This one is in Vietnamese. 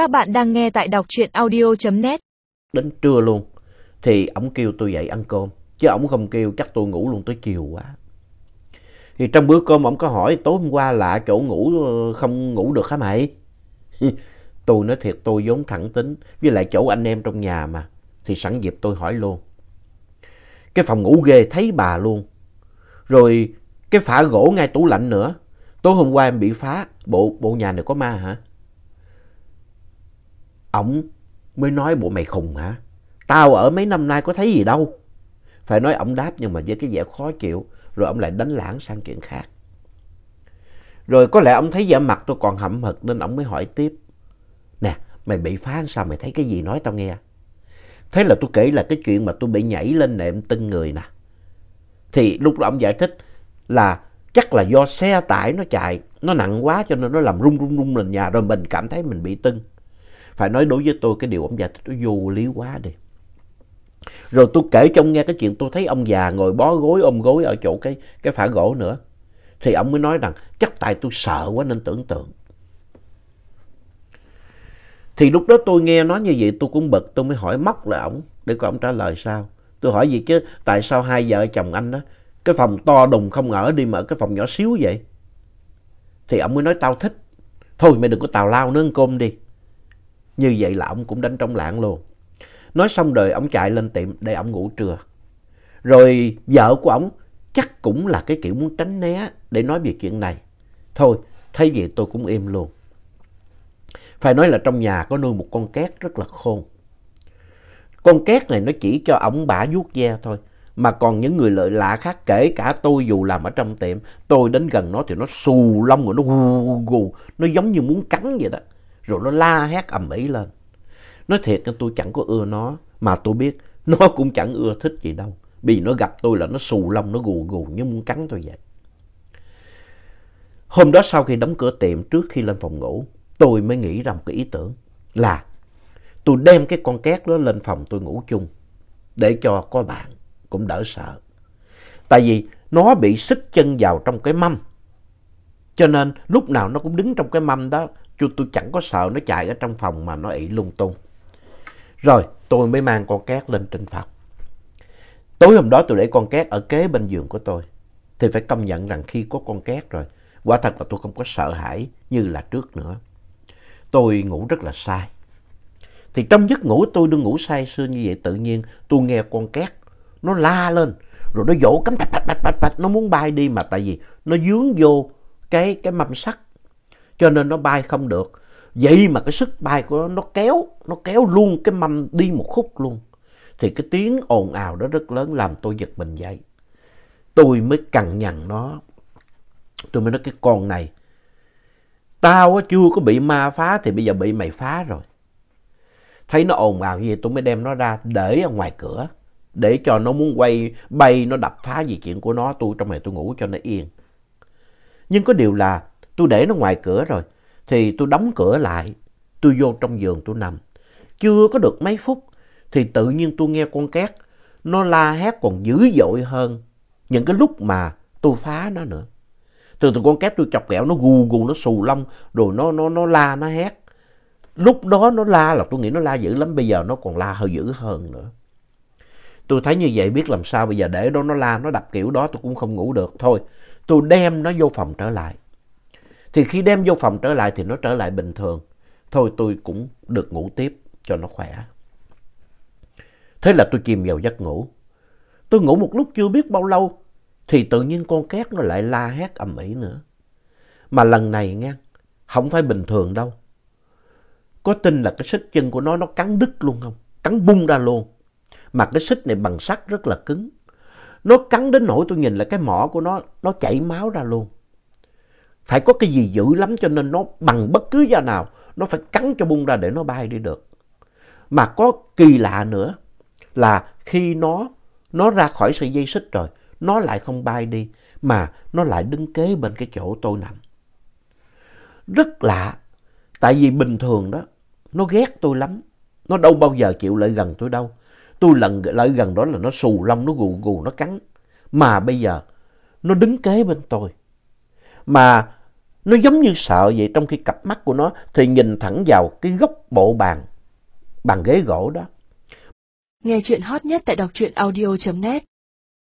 Các bạn đang nghe tại đọc truyện audio.net. Đến trưa luôn thì ổng kêu tôi dậy ăn cơm. Chứ ổng không kêu chắc tôi ngủ luôn tới chiều quá. Thì trong bữa cơm ổng có hỏi tối hôm qua lạ chỗ ngủ ờ, không ngủ được hả mày? tôi nói thiệt tôi vốn thẳng tính. Với lại chỗ anh em trong nhà mà. Thì sẵn dịp tôi hỏi luôn. Cái phòng ngủ ghê thấy bà luôn. Rồi cái phả gỗ ngay tủ lạnh nữa. Tối hôm qua em bị phá. Bộ, bộ nhà này có ma hả? Ổng mới nói bộ mày khùng hả? Tao ở mấy năm nay có thấy gì đâu. Phải nói ổng đáp nhưng mà với cái vẻ khó chịu. Rồi ổng lại đánh lãng sang chuyện khác. Rồi có lẽ ổng thấy vẻ mặt tôi còn hậm hực nên ổng mới hỏi tiếp. Nè, mày bị phá sao mày thấy cái gì nói tao nghe. Thế là tôi kể là cái chuyện mà tôi bị nhảy lên nệm tưng người nè. Thì lúc đó ổng giải thích là chắc là do xe tải nó chạy, nó nặng quá cho nên nó làm rung rung rung nền nhà rồi mình cảm thấy mình bị tưng. Phải nói đối với tôi cái điều ông già thích nó vô lý quá đi. Rồi tôi kể cho ông nghe cái chuyện tôi thấy ông già ngồi bó gối ôm gối ở chỗ cái, cái phả gỗ nữa. Thì ông mới nói rằng chắc tại tôi sợ quá nên tưởng tượng. Thì lúc đó tôi nghe nói như vậy tôi cũng bực tôi mới hỏi móc lại ổng để coi ông trả lời sao. Tôi hỏi gì chứ tại sao hai vợ chồng anh đó cái phòng to đùng không ở đi mà ở cái phòng nhỏ xíu vậy. Thì ông mới nói tao thích. Thôi mày đừng có tào lao nướng cơm đi. Như vậy là ông cũng đánh trống lạng luôn. Nói xong rồi ông chạy lên tiệm để ông ngủ trưa. Rồi vợ của ông chắc cũng là cái kiểu muốn tránh né để nói về chuyện này. Thôi, thấy vậy tôi cũng im luôn. Phải nói là trong nhà có nuôi một con két rất là khôn. Con két này nó chỉ cho ổng bả vuốt ve thôi. Mà còn những người lợi lạ khác kể cả tôi dù làm ở trong tiệm. Tôi đến gần nó thì nó xù lông rồi nó gù gù. Nó giống như muốn cắn vậy đó. Rồi nó la hét ầm ĩ lên. Nói thiệt tôi chẳng có ưa nó. Mà tôi biết nó cũng chẳng ưa thích gì đâu. Vì nó gặp tôi là nó xù lông, nó gù gù như muốn cắn tôi vậy. Hôm đó sau khi đóng cửa tiệm trước khi lên phòng ngủ, tôi mới nghĩ ra một cái ý tưởng là tôi đem cái con két đó lên phòng tôi ngủ chung để cho có bạn cũng đỡ sợ. Tại vì nó bị xích chân vào trong cái mâm. Cho nên lúc nào nó cũng đứng trong cái mâm đó, Chứ tôi chẳng có sợ nó chạy ở trong phòng mà nó ị lung tung. Rồi tôi mới mang con két lên trên phòng. Tối hôm đó tôi để con két ở kế bên giường của tôi. Thì phải công nhận rằng khi có con két rồi, quả thật là tôi không có sợ hãi như là trước nữa. Tôi ngủ rất là sai. Thì trong giấc ngủ tôi đương ngủ say sưa như vậy tự nhiên tôi nghe con két nó la lên rồi nó vỗ cánh bạch bạch bạch bạch bạch nó muốn bay đi mà tại vì nó dướng vô cái cái mâm sắt cho nên nó bay không được. Vậy mà cái sức bay của nó nó kéo nó kéo luôn cái mâm đi một khúc luôn. Thì cái tiếng ồn ào đó rất lớn làm tôi giật mình dậy. Tôi mới cằn nhằn nó. Tôi mới nói, cái con này, tao chưa có bị ma phá thì bây giờ bị mày phá rồi. Thấy nó ồn ào như vậy, tôi mới đem nó ra để ở ngoài cửa, để cho nó muốn quay, bay, nó đập phá gì chuyện của nó. Tôi trong này tôi ngủ cho nó yên. Nhưng có điều là tôi để nó ngoài cửa rồi thì tôi đóng cửa lại tôi vô trong giường tôi nằm chưa có được mấy phút thì tự nhiên tôi nghe con két nó la hét còn dữ dội hơn những cái lúc mà tôi phá nó nữa từ từ con két tôi chọc ghẹo nó gù gù nó xù lông rồi nó nó nó la nó hét lúc đó nó la là tôi nghĩ nó la dữ lắm bây giờ nó còn la hơi dữ hơn nữa Tôi thấy như vậy biết làm sao bây giờ để đó nó la, nó đập kiểu đó tôi cũng không ngủ được. Thôi, tôi đem nó vô phòng trở lại. Thì khi đem vô phòng trở lại thì nó trở lại bình thường. Thôi tôi cũng được ngủ tiếp cho nó khỏe. Thế là tôi chìm vào giấc ngủ. Tôi ngủ một lúc chưa biết bao lâu thì tự nhiên con két nó lại la hét ầm ĩ nữa. Mà lần này nghe, không phải bình thường đâu. Có tin là cái xích chân của nó nó cắn đứt luôn không? Cắn bung ra luôn. Mà cái xích này bằng sắt rất là cứng. Nó cắn đến nỗi tôi nhìn là cái mỏ của nó, nó chảy máu ra luôn. Phải có cái gì dữ lắm cho nên nó bằng bất cứ da nào, nó phải cắn cho bung ra để nó bay đi được. Mà có kỳ lạ nữa là khi nó, nó ra khỏi sợi dây xích rồi, nó lại không bay đi, mà nó lại đứng kế bên cái chỗ tôi nằm. Rất lạ, tại vì bình thường đó, nó ghét tôi lắm. Nó đâu bao giờ chịu lại gần tôi đâu. Tôi lần lại gần đó là nó xù lông, nó gù gù, nó cắn. Mà bây giờ nó đứng kế bên tôi. Mà nó giống như sợ vậy trong khi cặp mắt của nó thì nhìn thẳng vào cái góc bộ bàn, bàn ghế gỗ đó. Nghe chuyện hot nhất tại đọc truyện audio.net